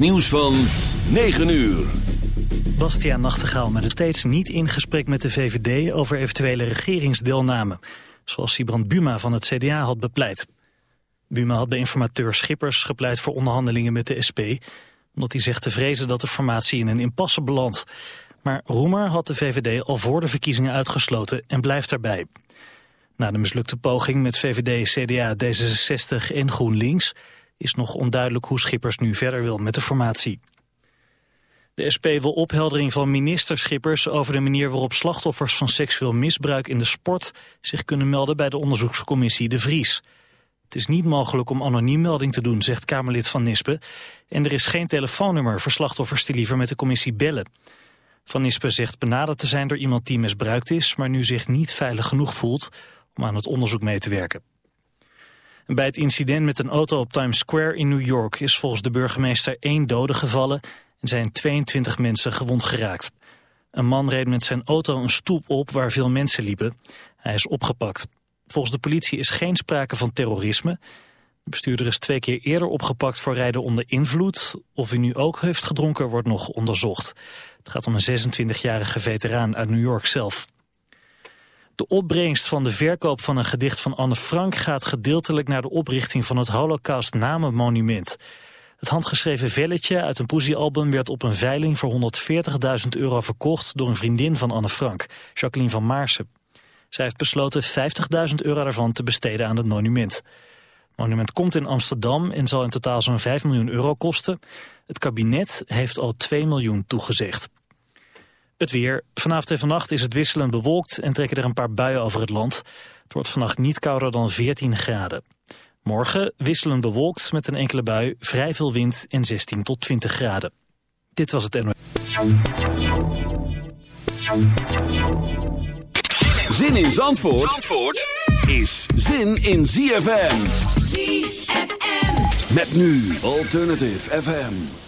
Nieuws van 9 uur. Bastiaan Nachtegaal met het steeds niet in gesprek met de VVD over eventuele regeringsdeelname. Zoals Sibrand Buma van het CDA had bepleit. Buma had bij informateur Schippers gepleit voor onderhandelingen met de SP... omdat hij zegt te vrezen dat de formatie in een impasse belandt. Maar Roemer had de VVD al voor de verkiezingen uitgesloten en blijft daarbij. Na de mislukte poging met VVD, CDA, D66 en GroenLinks... is nog onduidelijk hoe Schippers nu verder wil met de formatie. De SP wil opheldering van minister Schippers over de manier waarop slachtoffers van seksueel misbruik in de sport zich kunnen melden bij de onderzoekscommissie De Vries. Het is niet mogelijk om anoniem melding te doen, zegt Kamerlid Van Nispen. En er is geen telefoonnummer voor slachtoffers die liever met de commissie bellen. Van Nispen zegt benaderd te zijn door iemand die misbruikt is, maar nu zich niet veilig genoeg voelt om aan het onderzoek mee te werken. Bij het incident met een auto op Times Square in New York is volgens de burgemeester één dode gevallen en zijn 22 mensen gewond geraakt. Een man reed met zijn auto een stoep op waar veel mensen liepen. Hij is opgepakt. Volgens de politie is geen sprake van terrorisme. De bestuurder is twee keer eerder opgepakt voor rijden onder invloed. Of hij nu ook heeft gedronken wordt nog onderzocht. Het gaat om een 26-jarige veteraan uit New York zelf. De opbrengst van de verkoop van een gedicht van Anne Frank gaat gedeeltelijk naar de oprichting van het Holocaust Namenmonument. Het handgeschreven velletje uit een poesiealbum werd op een veiling voor 140.000 euro verkocht door een vriendin van Anne Frank, Jacqueline van Maarsen. Zij heeft besloten 50.000 euro daarvan te besteden aan het monument. Het monument komt in Amsterdam en zal in totaal zo'n 5 miljoen euro kosten. Het kabinet heeft al 2 miljoen toegezegd. Het weer. Vanavond en vannacht is het wisselend bewolkt en trekken er een paar buien over het land. Het wordt vannacht niet kouder dan 14 graden. Morgen wisselend bewolkt met een enkele bui, vrij veel wind en 16 tot 20 graden. Dit was het NOS. Zin in Zandvoort, Zandvoort is zin in ZFM. ZFM. Met nu Alternative FM.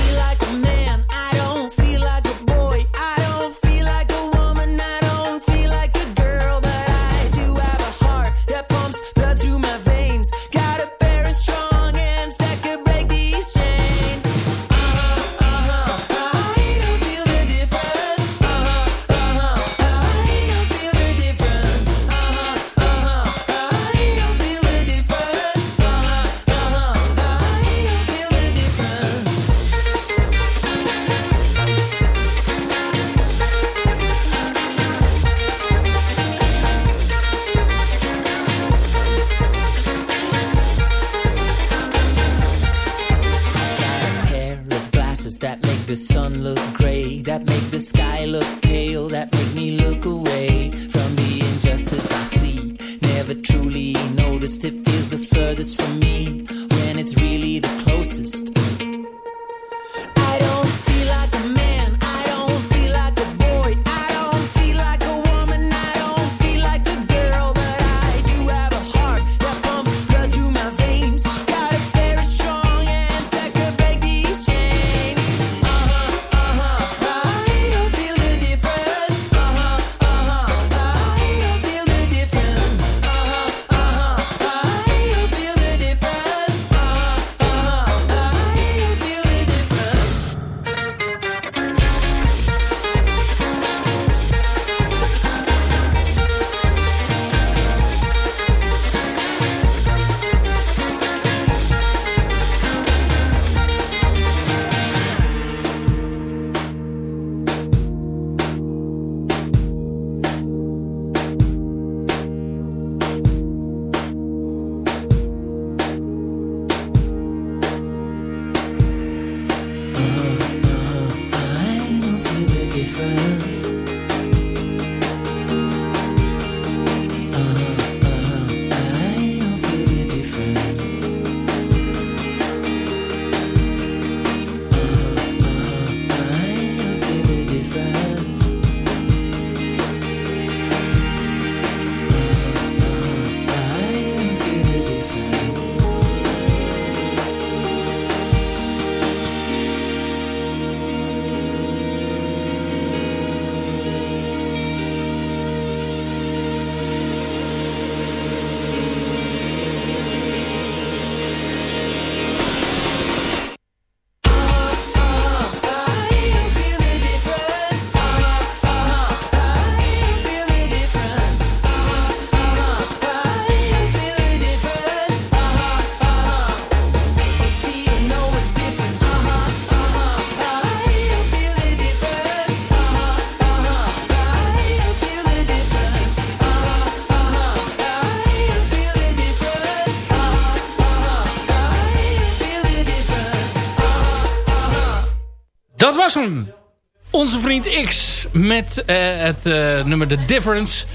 Onze vriend X met uh, het uh, nummer The Difference.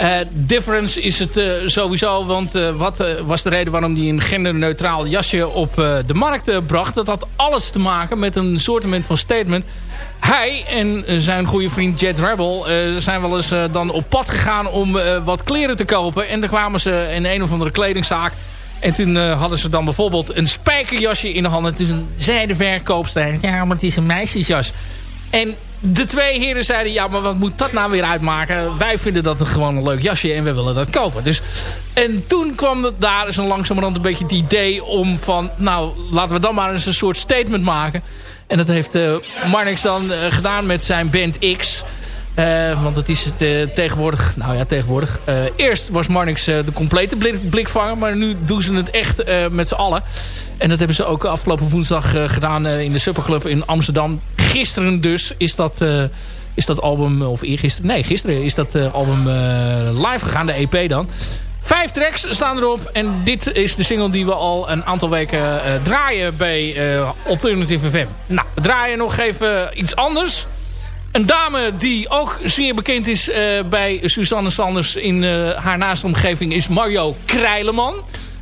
Uh, difference is het sowieso, want wat was de reden waarom hij een genderneutraal jasje op de markt bracht? Dat had alles te maken met een soortement van statement. Hij en zijn goede vriend Jet Rebel zijn wel eens dan op pad gegaan om wat kleren te kopen. En dan kwamen ze in een of andere kledingzaak en toen uh, hadden ze dan bijvoorbeeld een spijkerjasje in de handen. Toen zei de verkoopster, ja, maar het is een meisjesjas. En de twee heren zeiden, ja, maar wat moet dat nou weer uitmaken? Wij vinden dat een gewoon een leuk jasje en we willen dat kopen. Dus, en toen kwam daar zo langzamerhand een beetje het idee om van... nou, laten we dan maar eens een soort statement maken. En dat heeft uh, Marnix dan uh, gedaan met zijn band X... Uh, want het is uh, tegenwoordig, nou ja tegenwoordig. Uh, eerst was Marnix de complete blik, blikvanger. Maar nu doen ze het echt met z'n allen. En dat hebben ze ook afgelopen woensdag gedaan in de Superclub in Amsterdam. Gisteren dus is dat, is dat album, of eergisteren, nee gisteren is dat album live gegaan. De EP dan. Vijf tracks staan erop. En dit is de single die we al een aantal weken draaien bij Alternative FM. Nou, we draaien nog even iets anders. Een dame die ook zeer bekend is uh, bij Suzanne Sanders in uh, haar naaste omgeving is Mario Krijleman.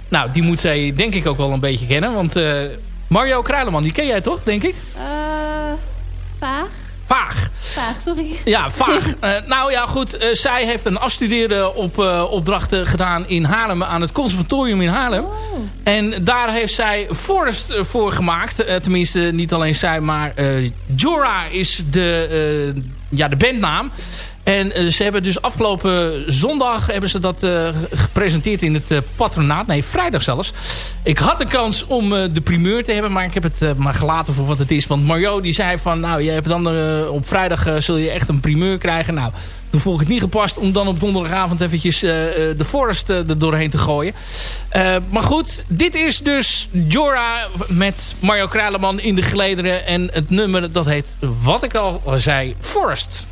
Nou, die moet zij denk ik ook wel een beetje kennen. Want uh, Mario Krijleman, die ken jij toch, denk ik? Vaag. Sorry. Ja, vaag. uh, nou ja, goed. Uh, zij heeft een afstuderen op uh, opdrachten gedaan in Haarlem. Aan het conservatorium in Haarlem. Oh. En daar heeft zij Forest voor gemaakt. tenminste, niet alleen zij, maar Jora is de, ja, de bandnaam. En uh, ze hebben dus afgelopen zondag hebben ze dat uh, gepresenteerd in het uh, patronaat. Nee, vrijdag zelfs. Ik had de kans om de primeur te hebben, maar ik heb het maar gelaten voor wat het is. Want Mario die zei van, nou, je hebt dan op vrijdag zul je echt een primeur krijgen. Nou, toen vond ik het niet gepast om dan op donderdagavond eventjes de Forest er doorheen te gooien. maar goed, dit is dus Jora met Mario Kraleman in de gelederen. En het nummer dat heet, wat ik al zei, Forest.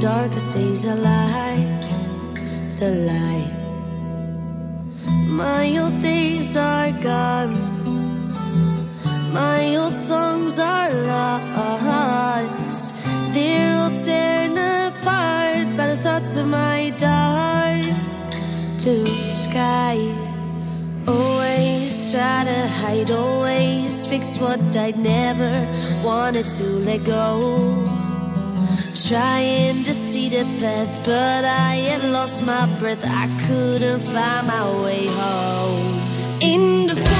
Darkest days are like the light. My old days are gone. My old songs are lost. They're all torn apart by the thoughts of my dark blue sky. Try to hide, always fix what I'd never wanted to let go Trying to see the path, but I had lost my breath. I couldn't find my way home. In the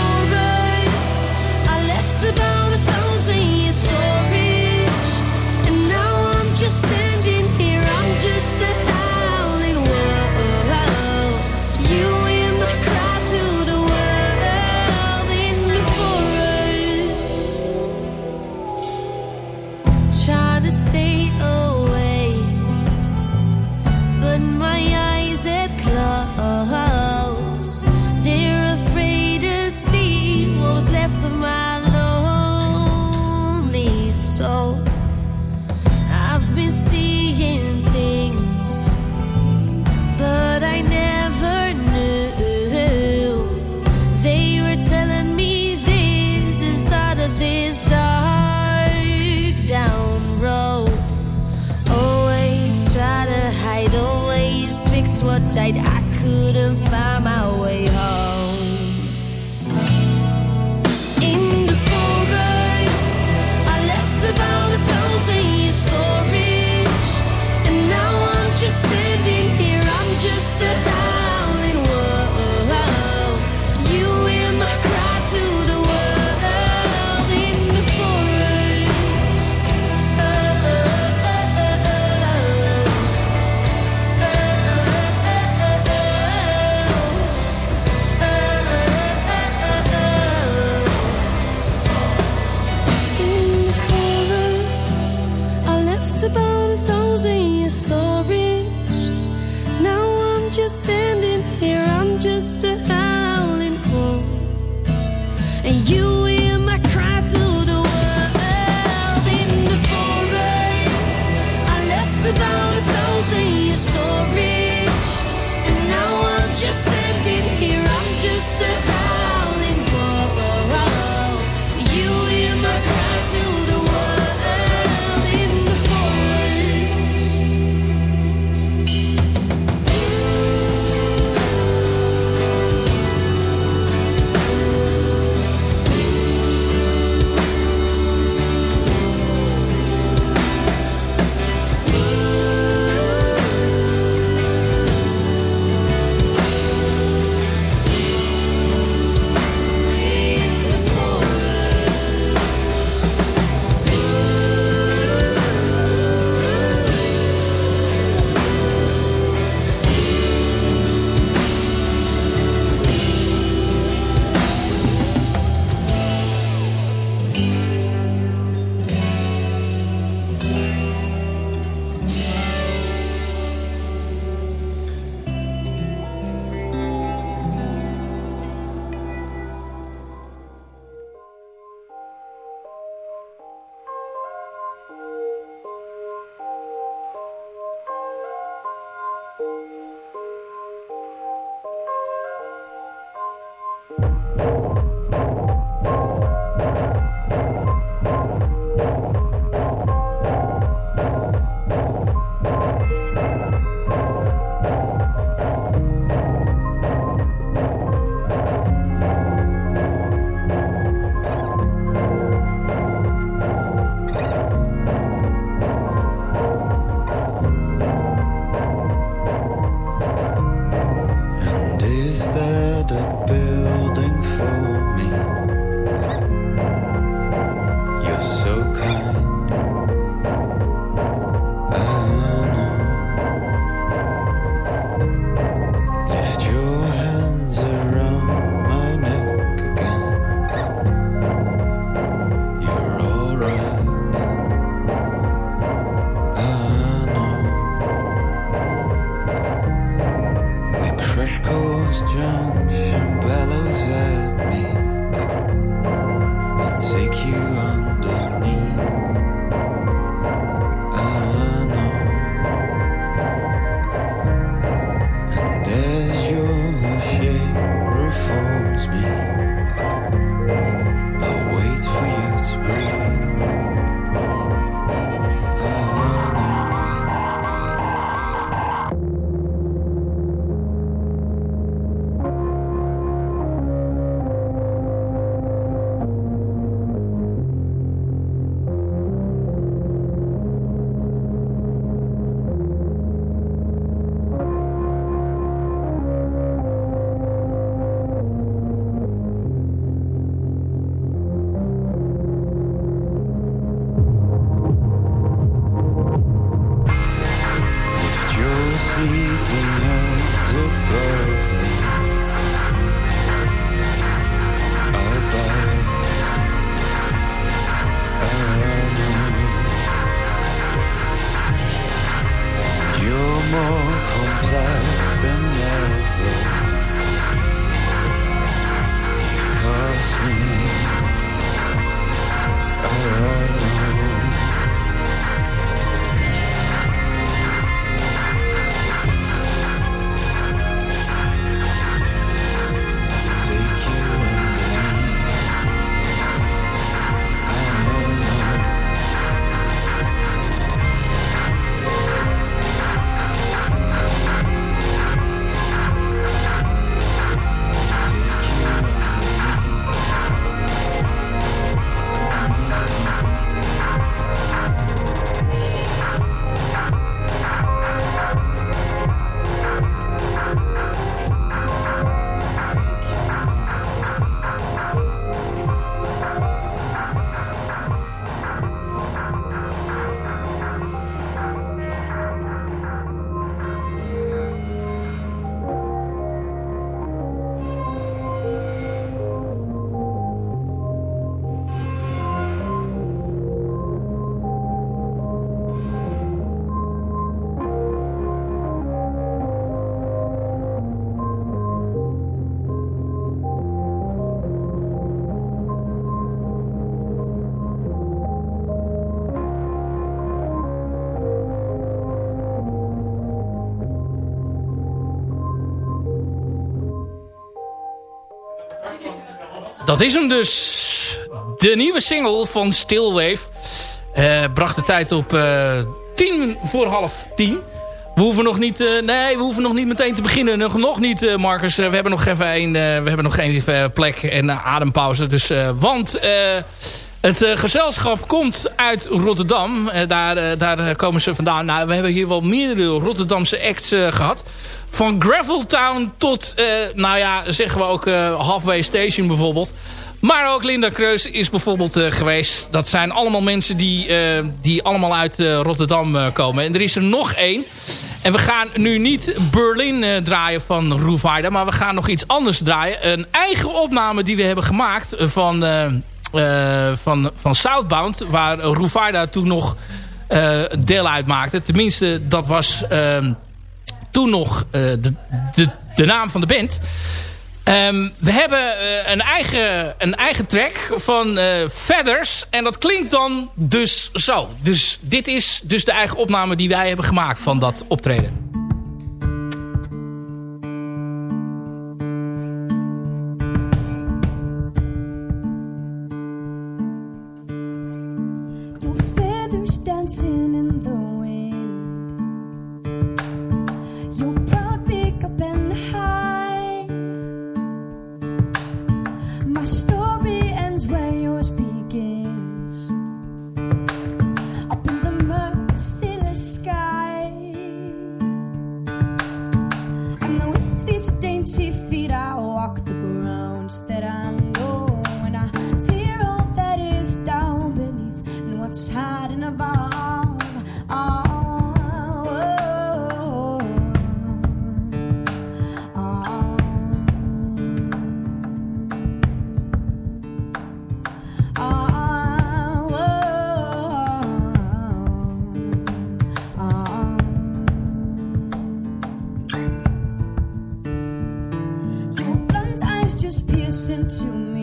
just standing here, I'm just a dat is hem dus. De nieuwe single van Stillwave. Uh, bracht de tijd op uh, tien voor half tien. We hoeven nog niet, uh, nee, we hoeven nog niet meteen te beginnen. Nog, nog niet, Marcus. we hebben nog even een, we hebben nog even plek en adempauze. Dus, want het gezelschap komt uit Rotterdam. daar, daar komen ze vandaan. Nou, we hebben hier wel meerdere Rotterdamse acts gehad. Van Graveltown tot, nou ja, zeggen we ook Halfway Station bijvoorbeeld. Maar ook Linda Kreus is bijvoorbeeld geweest. Dat zijn allemaal mensen die, die allemaal uit Rotterdam komen. En er is er nog één. En we gaan nu niet Berlin draaien van Roevaida. Maar we gaan nog iets anders draaien. Een eigen opname die we hebben gemaakt van, van, van Southbound. Waar Roevaida toen nog deel uitmaakte. Tenminste, dat was toen nog de, de, de naam van de band. Um, we hebben een, eigen, een eigen track van uh, Feathers. En dat klinkt dan dus zo. Dus dit is dus de eigen opname die wij hebben gemaakt van dat optreden. into me.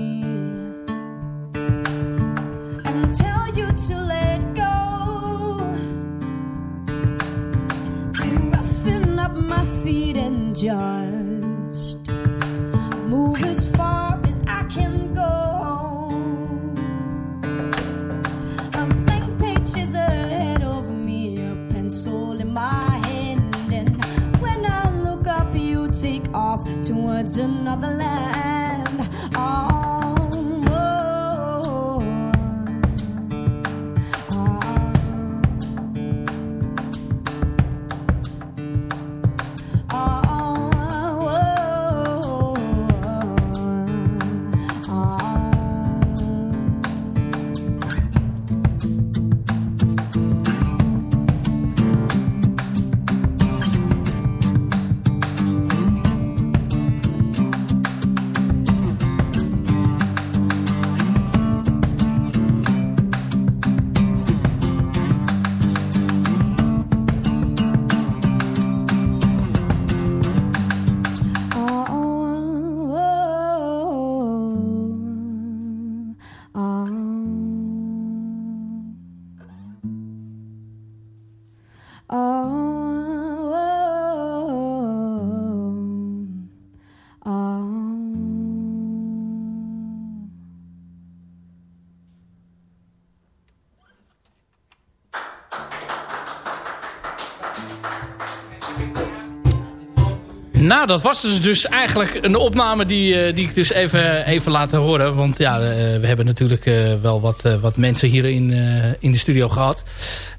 Nou, dat was dus, dus eigenlijk een opname die, uh, die ik dus even, even laat horen. Want ja, uh, we hebben natuurlijk uh, wel wat, wat mensen hier in, in de studio gehad.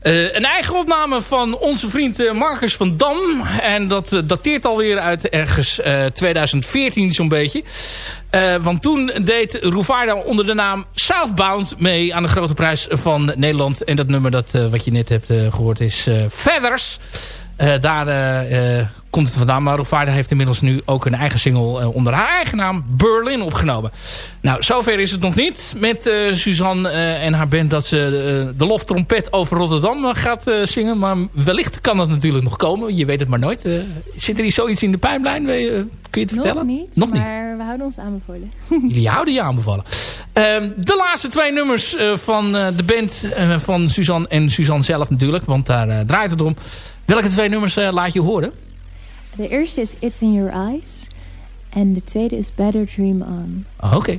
een eigen opname van onze vriend Marcus van Dam. En dat dateert alweer uit ergens 2014 zo'n beetje. want toen deed Roevaarda onder de naam Southbound mee aan de grote prijs van Nederland. En dat nummer dat, wat je net hebt gehoord is Feathers. Daar komt het vandaan. Maar Roevaarda heeft inmiddels nu ook een eigen single onder haar eigen naam Berlin opgenomen. Nou, zover is het nog niet met Suzanne en haar band dat ze de loftrompet over Rotterdam gaat zingen. Maar wellicht kan dat natuurlijk nog komen. Je weet het maar nooit. zit er hier zoiets in de pijplijn? kun je het vertellen? Nog niet, nog maar we houden ons aanbevolen. Jullie houden je aanbevallen. Ehm, de laatste twee nummers van de band van Suzanne en Suzanne zelf natuurlijk. Want daar draait het om. Welke twee nummers eh, laat je horen? De eerste is It's in Your Eyes. En de tweede is Better Dream On. Oké.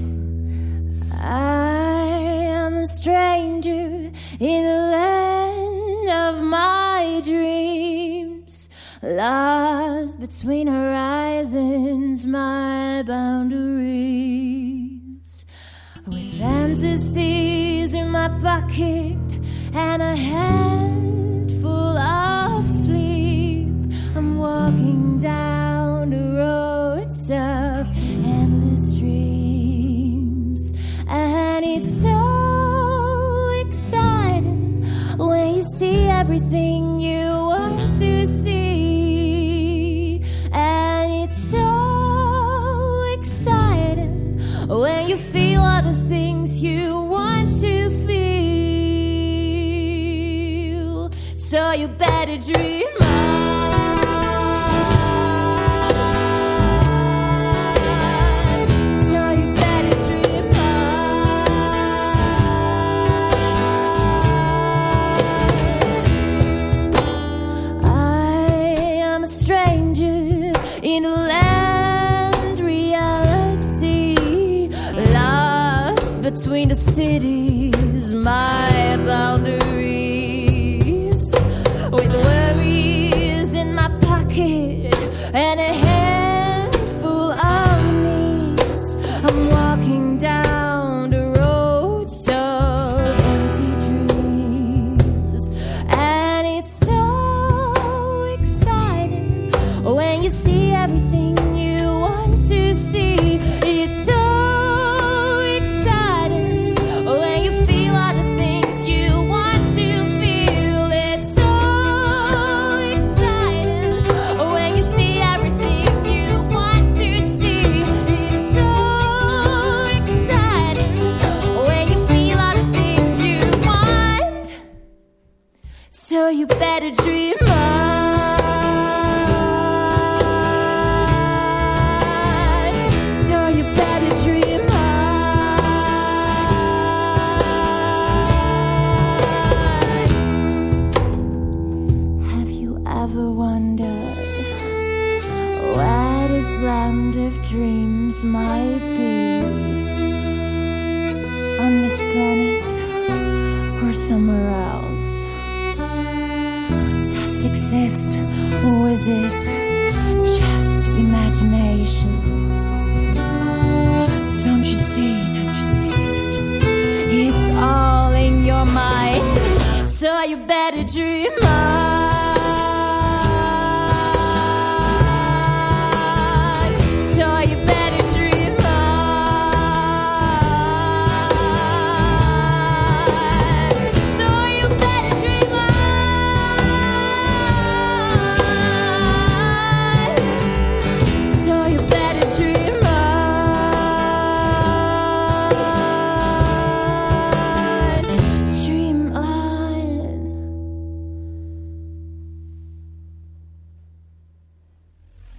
between horizons, my boundaries. With fantasies in my pocket and a hand.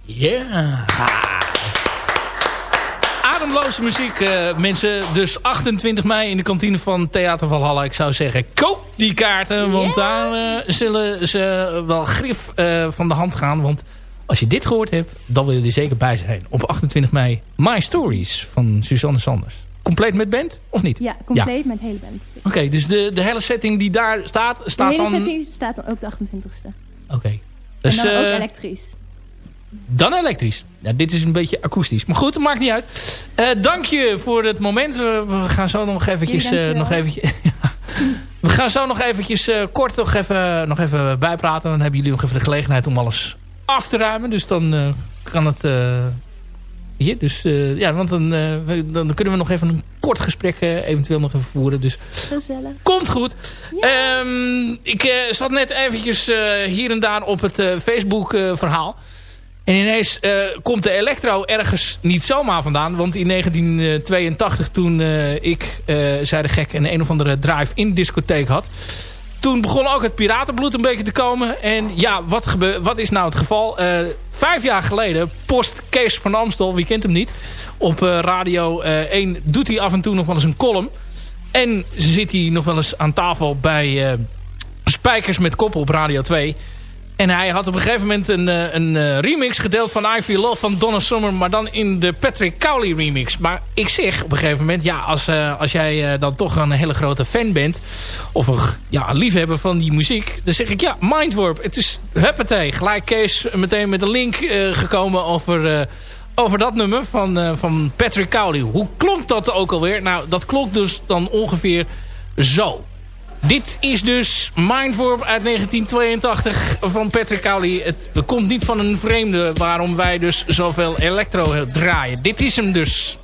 Yeah. Ademloze muziek, eh, mensen. Dus 28 mei in de kantine van Theater Valhalla. Ik zou zeggen, koop die kaarten. Want daar eh, zullen ze wel grif eh, van de hand gaan. Want als je dit gehoord hebt, dan wil je er zeker bij zijn. Op 28 mei, My Stories van Suzanne Sanders. Compleet met band, of niet? Ja, compleet met hele band. Oké, dus de, de hele setting die daar staat, De staat hele dan... setting staat dan ook de 28ste. Oké. Dus, en dan ook eh, elektrisch. Dan elektrisch. Ja, dit is een beetje akoestisch. Maar goed, maakt niet uit. Eh, dank je voor het moment. We gaan zo nog eventjes... Nog eventjes. We gaan zo nog eventjes kort nog even, nog even bijpraten. Dan hebben jullie nog even de gelegenheid om alles af te ruimen. Dus dan eh, kan het... eh, hier, dus ja, want dan, dan kunnen we nog even een kort gesprek eventueel nog even voeren. Dus Gezellig. Komt goed. Ehm, ik zat net eventjes hier en daar op het Facebook verhaal. En ineens eh, komt de elektro ergens niet zomaar vandaan. Want in 1982 toen eh, ik, eh zei de gek, een een of andere drive-in discotheek had. Toen begon ook het piratenbloed een beetje te komen. En ja, wat, wat is nou het geval? Vijf jaar geleden post Kees van Amstel, wie kent hem niet. Op Radio eh 1 doet hij af en toe nog wel eens een column. En zit hij nog wel eens aan tafel bij Spijkers met Koppen op Radio 2. En hij had op een gegeven moment een, eh, een eh, remix gedeeld van I Feel Love van Donna Summer. Maar dan in de Patrick Cowley remix. Maar ik zeg op een gegeven moment, ja, als, eh, als jij dan toch een hele grote fan bent. Of een ja, liefhebber van die muziek. Dan zeg ik, ja, Mindwarp. Het is huppatee. Gelijk Kees meteen met een link gekomen over... over dat nummer van, van Patrick Cowley. Hoe klonk dat ook alweer? Nou, dat klonk dus dan ongeveer zo. Dit is dus Mindwarp uit 1982 van Patrick Cowley. Het, komt niet van een vreemde waarom wij dus zoveel electro draaien. Dit is hem dus.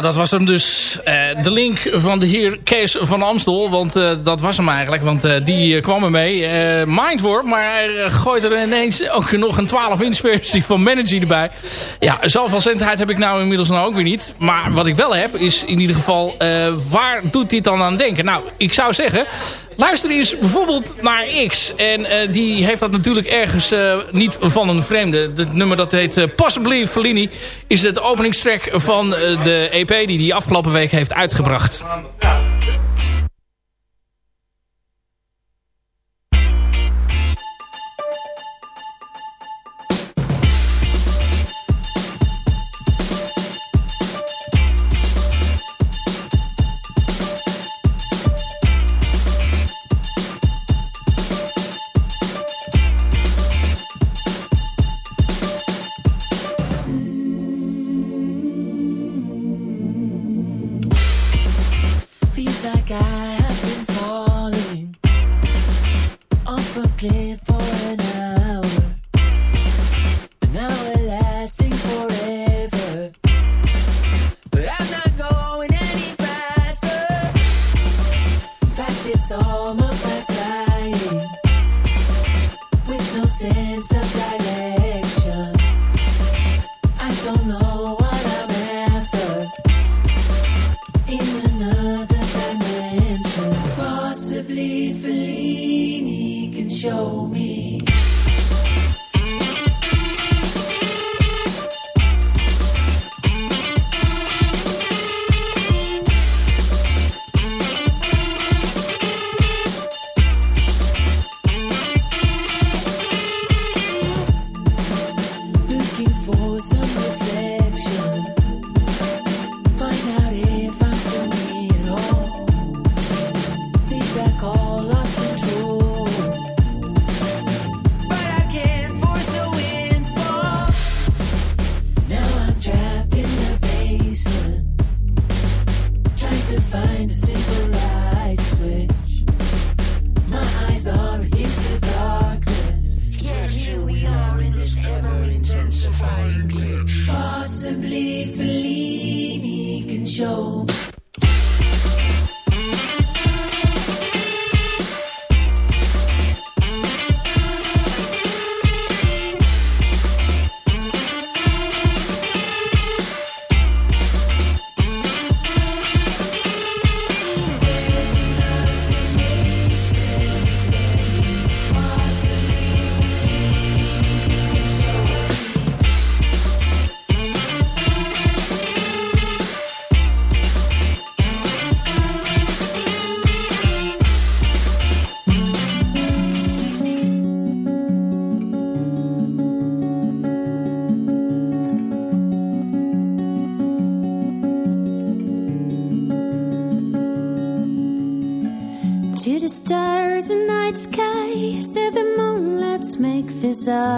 Nou, dat was hem dus. Uh, de link van de heer Kees van Amstel. Want uh, dat was hem eigenlijk. Want uh, die kwam er mee. Mindwarp. Maar hij gooit er ineens ook nog een 12 inch versie van Manager erbij. Ja, zoveel heb ik nou inmiddels nou ook weer niet. Maar wat ik wel heb is in ieder geval... waar doet dit dan aan denken? Nou, ik zou zeggen... Luister eens bijvoorbeeld naar X. En uh, die heeft dat natuurlijk ergens uh, niet van een vreemde. Het nummer dat heet uh, Possibly Fellini. Is het openingstrack van de EP die hij afgelopen week heeft uitgebracht.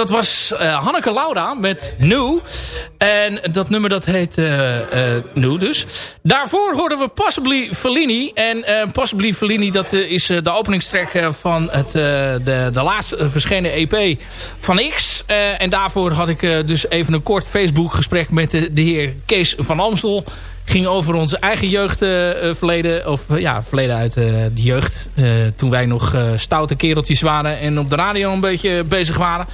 Dat was eh, Hanneke Lauda met New. En dat nummer dat heet eh eh New dus. Daarvoor hoorden we Possibly Fellini. En Possibly Fellini dat is de openingstrek van het, de, de laatst verschenen EP van X. En daarvoor had ik dus even een kort Facebook gesprek met de heer Kees van Amstel. Ging over onze eigen jeugdverleden. of eh, ja, verleden uit eh, de jeugd. eh, toen wij nog eh, stoute kereltjes waren. En op de radio een beetje bezig waren.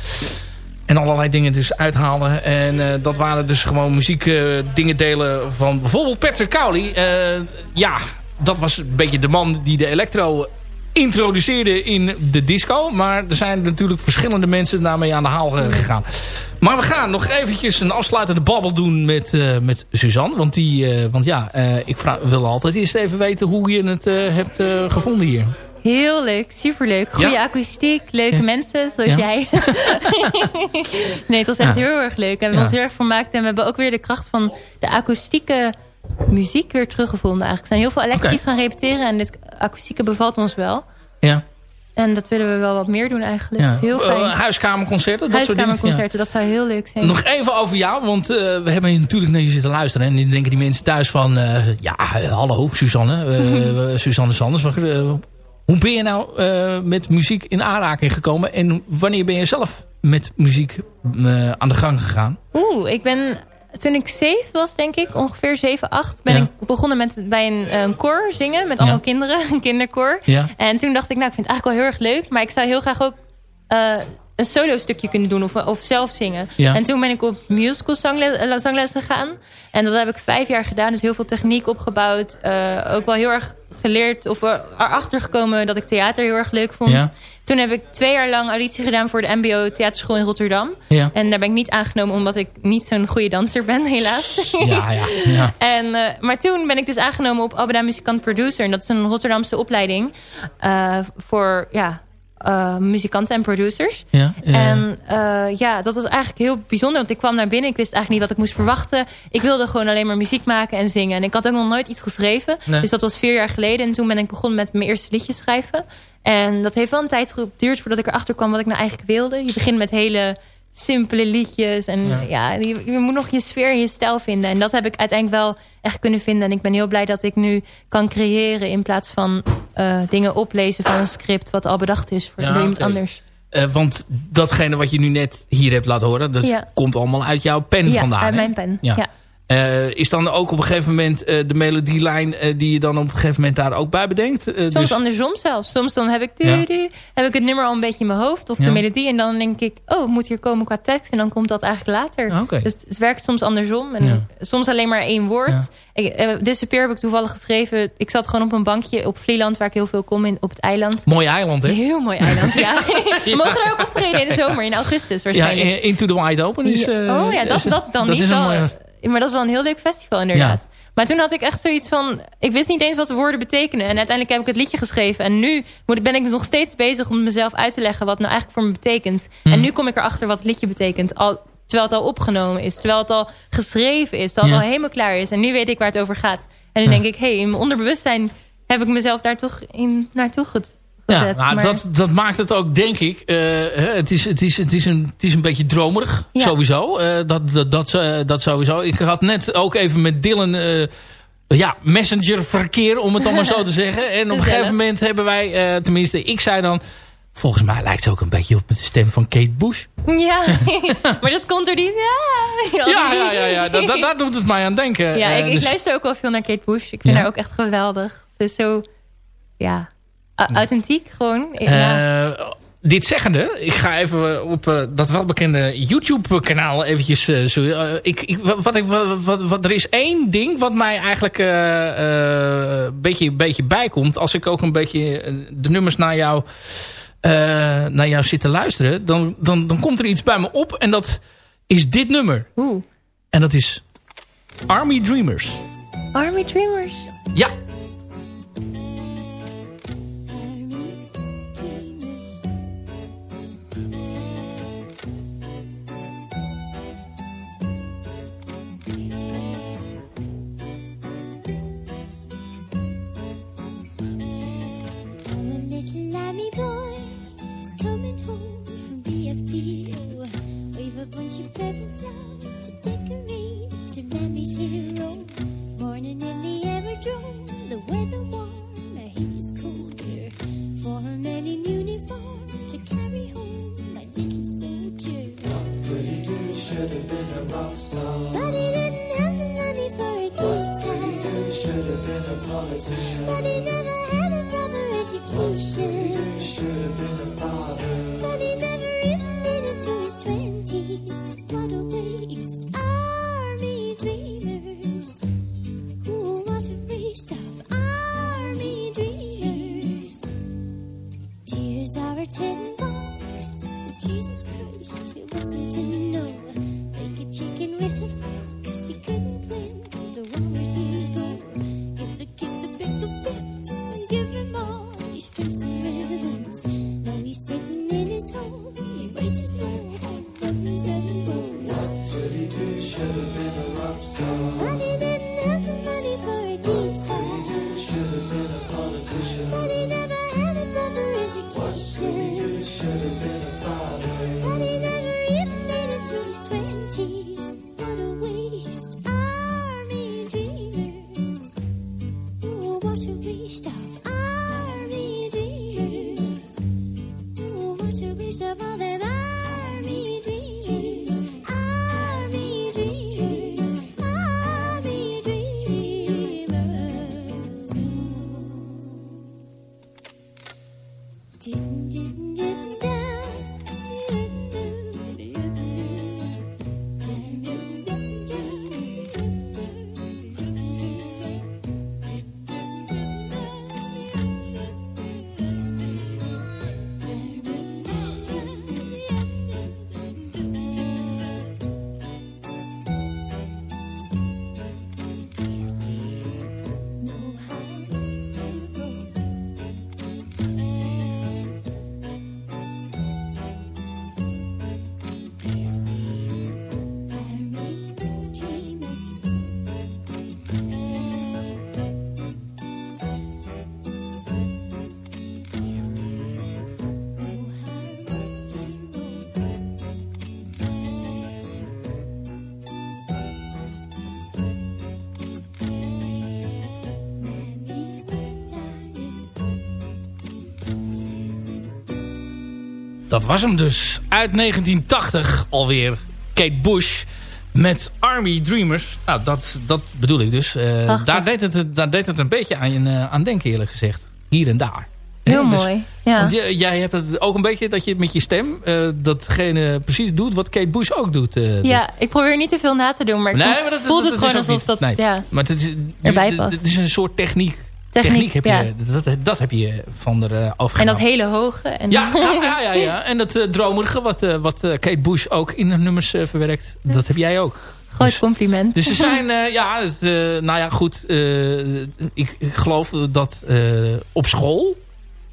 En allerlei dingen dus uithaalden. En eh, dat waren dus gewoon muziek eh, dingen delen van bijvoorbeeld Patrick Cowley. Eh, ja, dat was een beetje de man die de electro introduceerde in de disco. Maar er zijn natuurlijk verschillende mensen daarmee aan de haal eh, gegaan. Maar we gaan nog eventjes een afsluitende babbel doen met, eh, met Suzanne. Want, die, eh, want ja, eh, ik vraag, wil altijd eerst even weten hoe je het hebt gevonden hier. Heel leuk, superleuk. Goede Ja? akoestiek, leuke Ja. mensen, zoals Ja. jij. nee, het was echt heel erg leuk. En we hebben ons heel erg vermaakt. En we hebben ook weer de kracht van de akoestieke muziek weer teruggevonden. Eigenlijk. We zijn heel veel elektrisch gaan repeteren. En dit akoestieke bevalt ons wel. Ja, En dat willen we wel wat meer doen eigenlijk. ja. Heel Eh, fijn. huiskamerconcerten, dat. Ja. Huiskamerconcerten, dat zou heel leuk zijn. Nog even over jou, want eh, we hebben hier natuurlijk naar je zitten luisteren. En dan denken die mensen thuis van... eh, ja, hallo, Suzanne. Suzanne Sanders. Maar, hoe ben je nou met muziek in aanraking gekomen? En wanneer ben je zelf met muziek aan de gang gegaan? Oeh, ik ben... Toen ik zeven was, denk ik, ongeveer zeven, acht... ben Ja. ik begonnen met bij een, een koor zingen. Met allemaal Ja. kinderen, een kinderkoor. Ja. En toen dacht ik, nou, ik vind het eigenlijk wel heel erg leuk. Maar ik zou heel graag ook eh, een solo stukje kunnen doen. Of, of zelf zingen. En toen ben ik op musical zangles, eh, zangles gegaan. En dat heb ik vijf jaar gedaan. Dus heel veel techniek opgebouwd. Eh, ook wel heel erg geleerd. Of er- erachter gekomen dat ik theater heel erg leuk vond. Toen heb ik twee jaar lang auditie gedaan voor de MBO Theaterschool in Rotterdam. Ja. En daar ben ik niet aangenomen omdat ik niet zo'n goede danser ben, helaas. Ja, ja, ja. En, eh, maar toen ben ik dus aangenomen op Abada Muzikant Producer. En dat is een Rotterdamse opleiding eh, voor ja, eh, muzikanten en producers. ja, En eh, ja, dat was eigenlijk heel bijzonder. Want ik kwam naar binnen. Ik wist eigenlijk niet wat ik moest verwachten. Ik wilde gewoon alleen maar muziek maken en zingen. En ik had ook nog nooit iets geschreven. Nee. Dus dat was vier jaar geleden. En toen ben ik begonnen met mijn eerste liedjes schrijven. En dat heeft wel een tijd geduurd voordat ik erachter kwam wat ik nou eigenlijk wilde. Je begint met hele simpele liedjes. En Ja. ja, je, je moet nog je sfeer en je stijl vinden. En dat heb ik uiteindelijk wel echt kunnen vinden. En ik ben heel blij dat ik nu kan creëren... in plaats van eh, dingen oplezen van een script... wat al bedacht is voor Ja, door iemand anders. eh, want datgene wat je nu net hier hebt laten horen... dat Ja. komt allemaal uit jouw pen Ja, vandaan. uit hè? mijn pen. Ja. Ja. Eh, is dan ook op een gegeven moment eh, de melodielijn eh, die je dan op een gegeven moment daar ook bij bedenkt? Soms dus- andersom zelfs. Soms dan heb ik, Ja. heb ik het nummer al een beetje in mijn hoofd. Of Ja. de melodie. En dan denk ik, oh, het moet hier komen qua tekst. En dan komt dat eigenlijk later. Ah. Dus het werkt soms andersom. En Ja. soms alleen maar één woord. Ja. Ik, Disappear heb ik toevallig geschreven. Ik zat gewoon op een bankje op Vlieland. Waar ik heel veel kom in, op het eiland. Mooi eiland, hè? Heel mooi eiland, ja. We mogen er ook optreden in de zomer. In augustus Ja, waarschijnlijk. eh, Into the Wide Open is... Ja. oh ja, dat, dat dan dat niet. Is wel, maar dat is wel een heel leuk festival inderdaad. Maar toen had ik echt zoiets van... Ik wist niet eens wat de woorden betekenen. En uiteindelijk heb ik het liedje geschreven. En nu moet, ben ik nog steeds bezig om mezelf uit te leggen... wat nou eigenlijk voor me betekent. Hm. En nu kom ik erachter wat het liedje betekent. Al, terwijl het al opgenomen is. Terwijl het al geschreven is. Terwijl het Ja. al helemaal klaar is. En nu weet ik waar het over gaat. En nu Ja. denk ik... Hé, hey, in mijn onderbewustzijn heb ik mezelf daar toch in naartoe ja, nou, maar- dat, dat maakt het ook, denk ik. eh, het, is, het, is, het, is een, het is een beetje dromerig, Ja. sowieso. Eh, dat, dat, dat, eh, dat sowieso. Ik had net ook even met Dylan... eh, ja, messenger verkeer, om het dan maar zo te zeggen. En op een gegeven moment hebben wij, tenminste, ik zei dan... Volgens mij lijkt ze ook een beetje op de stem van Kate Bush. Ja, maar dat komt er niet. Ja, Ja, ja, ja, ja. Dat, dat, daar doet het mij aan denken. Ja, ik, ik dus- luister ook wel veel naar Kate Bush. Ik vind Ja? haar ook echt geweldig. Ze is zo, ja, authentiek gewoon. ja. Eh, dit zeggende, ik ga even op uh, dat welbekende YouTube-kanaal eventjes zo, ik, ik, wat ik, wat, wat, wat, er is één ding wat mij eigenlijk een beetje, beetje bijkomt. Als ik ook een beetje de nummers naar jou, naar jou zit te luisteren. Dan, dan, dan komt er iets bij me op en dat is dit nummer. Oeh. En dat is Army Dreamers. Army Dreamers? Ja. Dat was hem dus. Uit 1980 alweer. Kate Bush met Army Dreamers. Nou, dat, dat bedoel ik dus. Uh, daar, deed het, daar deed het een beetje aan, uh, aan denken eerlijk gezegd. Hier en daar. Heel dus, mooi. Ja. Want jij, jij hebt het ook een beetje dat je met je stem uh, datgene precies doet wat Kate Bush ook doet. ja, ik probeer niet te veel na te doen, maar, nee, maar dat, voelt dat, het gewoon alsof dat nee, ja, maar het is, erbij past. Het is een soort techniek techniek, heb je, dat, dat heb je van de uh, En dat hele hoge. En ja, ja, ja, ja, en dat uh, dromerige wat, uh, wat Kate Bush ook in de nummers verwerkt. Dat heb jij ook. Groot dus, compliment. Dus ze zijn, ja, het, nou ja, goed. Ik, ik, geloof dat op school,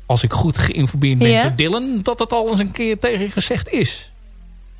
als ik goed geïnformeerd ben door Dylan, dat dat al eens een keer tegen gezegd is.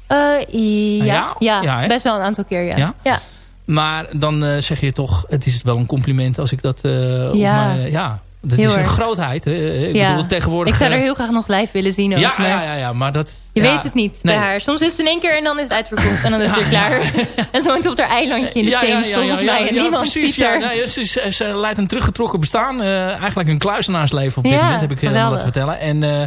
ja, ja, ja, best wel een aantal keer, ja. ja? Maar dan uh, zeg je toch, het is wel een compliment als ik dat... Uh, ja. Mijn, ja, dat is een grootheid. Hè? Ik ja. bedoel, tegenwoordig... Ik zou er heel graag nog live willen zien. Ook, ja, maar... ja, ja, ja, maar dat... Je weet het niet bij haar. Soms is het in één keer en dan is het uitverkocht. En dan is het weer klaar. en zo op haar eilandje in de Theems volgens mij. En niemand precies, ziet er. Ja, nee, ze, ze, ze, leidt een teruggetrokken bestaan. Uh, eigenlijk een kluizenaarsleven op dit moment, heb ik helemaal wat vertellen. En uh,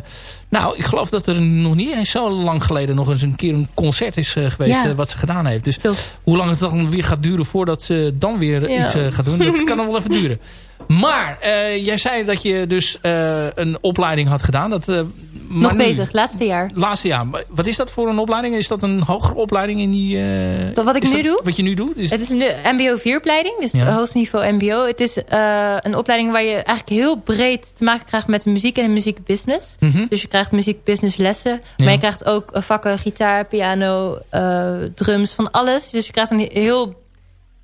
nou, ik geloof dat er nog niet eens zo lang geleden... nog eens een keer een concert is uh, geweest wat ze gedaan heeft. Dus hoe lang het dan weer gaat duren voordat ze dan weer iets gaat doen... dat kan dan wel even duren. Maar uh, jij zei dat je dus uh, een opleiding had gedaan. Dat uh, maar Nog nu- bezig, laatste jaar. Laatste jaar. Wat is dat voor een opleiding? Is dat een hogere opleiding in die... eh, Dat wat ik nu doe? Wat je nu doet? Is, Het is een mbo 4-opleiding, dus Ja. hoogste niveau mbo. Het is eh, een opleiding waar je eigenlijk heel breed te maken krijgt met de muziek en de muziekbusiness. Mhm. Dus je krijgt muziekbusiness lessen. Ja. Maar je krijgt ook eh, vakken gitaar, piano, eh, drums, van alles. Dus je krijgt een heel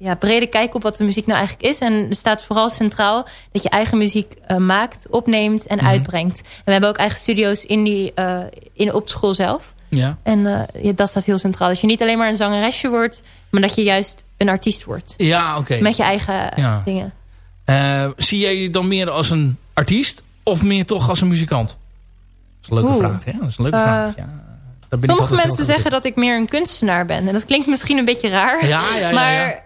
ja, brede kijk op wat de muziek nou eigenlijk is. En er staat vooral centraal dat je eigen muziek eh, maakt, opneemt en Mhm. uitbrengt. En we hebben ook eigen studio's in die, eh, in, op school zelf. Ja. En eh, ja, dat staat heel centraal. Dat je niet alleen maar een zangeresje wordt, maar dat je juist een artiest wordt. Ja, oké. Met je eigen Ja. dingen. Zie jij je dan meer als een artiest of meer toch als een muzikant? Dat is een leuke Oeh. vraag, hè? Dat is een leuke vraag. Ja. Sommige mensen zeggen dat ik meer een kunstenaar ben. En dat klinkt misschien een beetje raar. Ja, ja, ja, maar ja.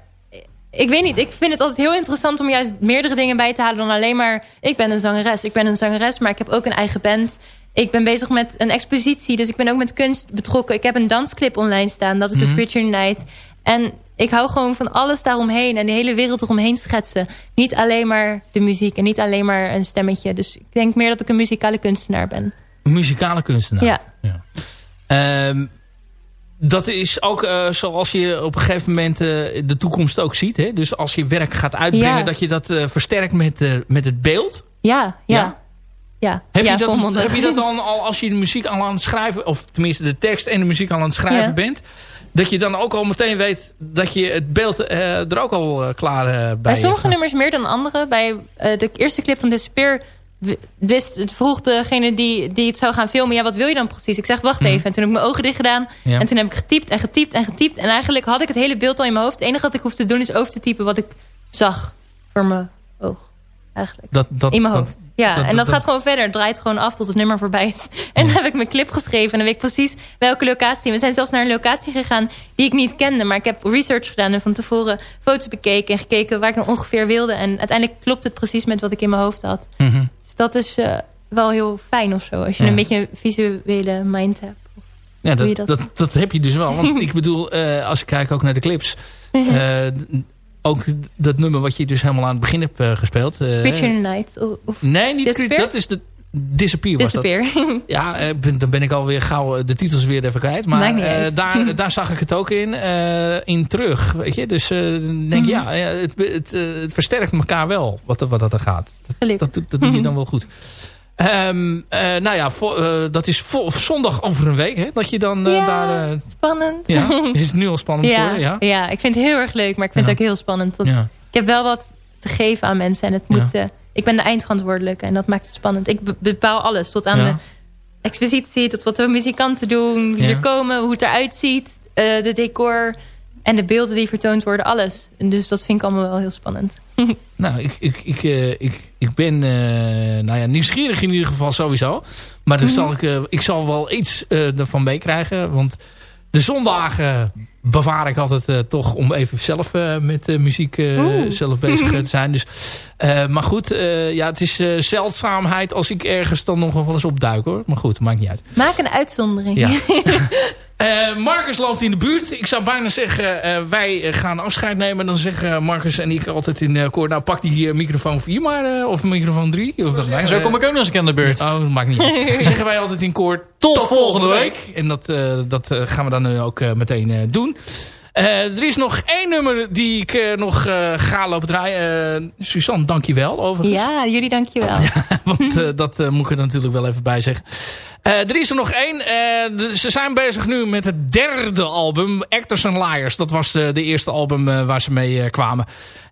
Ik weet niet. Ik vind het altijd heel interessant om juist meerdere dingen bij te halen dan alleen maar... Ik ben een zangeres. Ik ben een zangeres, maar ik heb ook een eigen band. Ik ben bezig met een expositie. Dus ik ben ook met kunst betrokken. Ik heb een dansclip online staan. Dat is de Mhm. Spiritual Night. En ik hou gewoon van alles daaromheen. En de hele wereld eromheen schetsen. Niet alleen maar de muziek. En niet alleen maar een stemmetje. Dus ik denk meer dat ik een muzikale kunstenaar ben. Een muzikale kunstenaar. Ja. Ehm, dat is ook eh, zoals je op een gegeven moment eh, de toekomst ook ziet. Hè? Dus als je werk gaat uitbrengen, Ja. dat je dat eh, versterkt met, met het beeld. Ja, ja. Ja? Ja, Heb, ja, je dat, volmondig. heb je dat dan al als je de muziek al aan het schrijven... of tenminste de tekst en de muziek al aan het schrijven bent... dat je dan ook al meteen weet dat je het beeld er ook al klaar eh, bij Bij sommige nummers meer dan andere. Bij de eerste clip van Disappear w- wist, het vroeg degene die, die het zou gaan filmen... ja, wat wil je dan precies? Ik zeg, wacht Mhm. even. En toen heb ik mijn ogen dicht gedaan. Ja. En toen heb ik getypt en getypt en getypt. En eigenlijk had ik het hele beeld al in mijn hoofd. Het enige wat ik hoefde te doen is over te typen wat ik zag voor mijn oog. Eigenlijk. Dat, dat, in mijn dat- hoofd. Ja, dat- en dat, gaat gewoon verder. Het draait gewoon af tot het nummer voorbij is. En dan heb ik mijn clip geschreven. En dan weet ik precies welke locatie. We zijn zelfs naar een locatie gegaan die ik niet kende. Maar ik heb research gedaan en van tevoren foto's bekeken. En gekeken waar ik dan ongeveer wilde. En uiteindelijk klopt het precies met wat ik in mijn hoofd had. Mhm. Dat is eh, wel heel fijn of zo. Als je Ja. een beetje een visuele mind hebt. Ja, dat, dat? dat, dat heb je dus wel. Want ik bedoel, eh, als ik kijk ook naar de clips... eh, ook dat nummer wat je dus helemaal aan het begin hebt gespeeld. the Night. Of, of nee, niet dat is de Disappear. Was dat. Disappear. Ja, eh, dan ben ik alweer gauw eh, de titels weer even kwijt. Maar eh, daar, daar zag ik het ook in, in terug. Weet je? Dus denk Mhm. ja, het, het, het versterkt elkaar wel wat, wat dat er gaat. Dat, dat, dat doe je dan wel goed. Ehm, eh, nou ja, dat is vo- zondag over een week hè, dat je dan Ja. daar... Spannend. ja, is het nu al spannend ja, voor je? Ja? ja, ik vind het heel erg leuk. Maar ik vind het ook heel spannend. Ik heb wel wat te geven aan mensen. En het moet, ik ben de eindverantwoordelijke. En dat maakt het spannend. Ik be- bepaal alles. Tot aan Ja. de expositie. Tot wat de muzikanten doen. Wie Ja. er komen. Hoe het eruit ziet. eh, de decor. En de beelden die vertoond worden. Alles. En dus dat vind ik allemaal wel heel spannend. Nou, ik, ik, ik, eh, ik, ik ben eh, nou ja, nieuwsgierig in ieder geval sowieso. Maar dan zal ik, ik zal wel iets ervan meekrijgen. Want de zondagen bewaar ik altijd eh, toch om even zelf eh, met muziek eh, Oeh. zelf bezig te zijn. Dus, maar goed, ja, het is zeldzaamheid als ik ergens dan nog wel eens opduik hoor. Maar goed, maakt niet uit. Maak een uitzondering. Ja. Eh, Marcus loopt in de buurt. Ik zou bijna zeggen, eh, wij eh, gaan afscheid nemen. Dan zeggen Marcus en ik altijd in uh, koor... nou, pak die eh, microfoon 4 maar, eh, of microfoon 3. Of wat dan ook. Zo kom ik ook nog eens aan de beurt. Oh, dat maakt niet uit. Zeggen wij altijd in koor... Tot, volgende week. En dat, eh, dat eh, gaan we dan nu ook eh, meteen eh, doen. Eh, er is nog één nummer die ik eh, nog eh, ga lopen draaien. Suzanne, dankjewel overigens. Ja, jullie dankjewel. Want eh, dat moet ik er natuurlijk wel even bij zeggen. Er is er nog één. Ze zijn bezig nu met het derde album. Actors and Liars. Dat was de eerste album waar ze mee kwamen.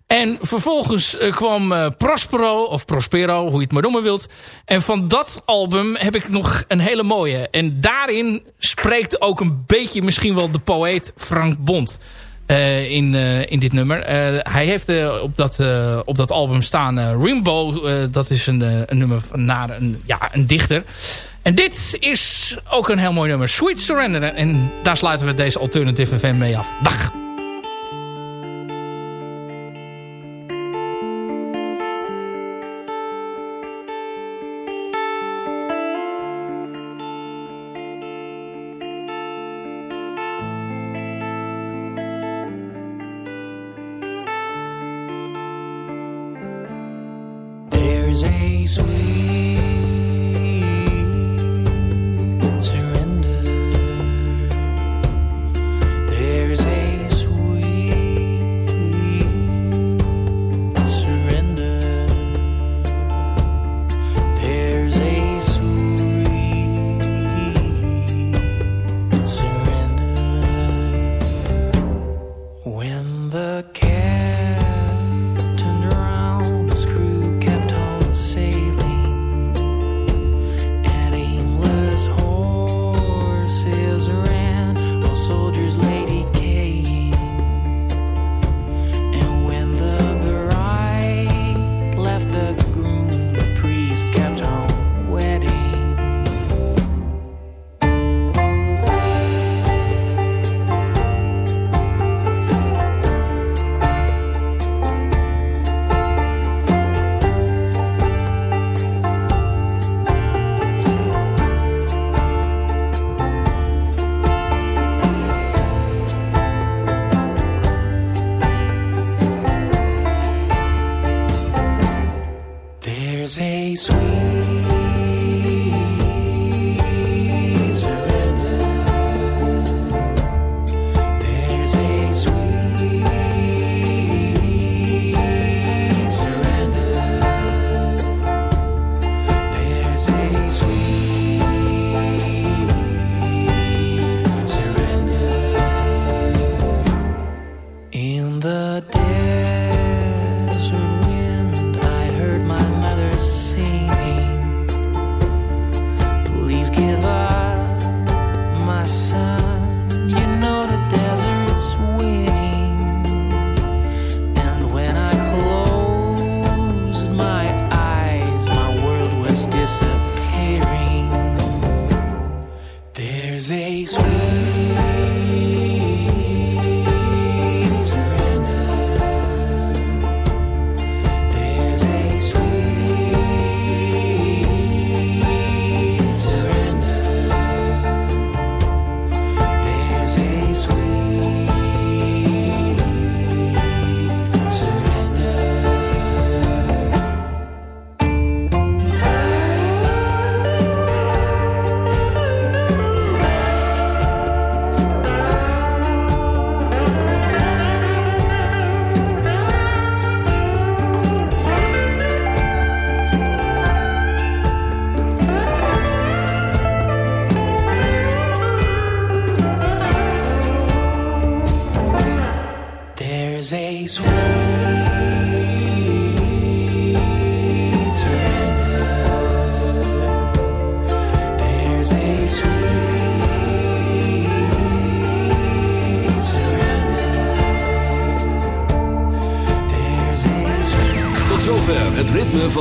En vervolgens eh, kwam eh, Prospero, of Prospero, hoe je het maar noemen wilt. En van dat album heb ik nog een hele mooie. En daarin spreekt ook een beetje misschien wel de poëet Frank Bond. eh, in, in dit nummer. Hij heeft op, dat, op dat album staan Rainbow. dat is een, een nummer naar een, ja, een dichter. En dit is ook een heel mooi nummer. Sweet Surrender. En daar sluiten we deze Alternative FM mee af. Dag! There's a sweet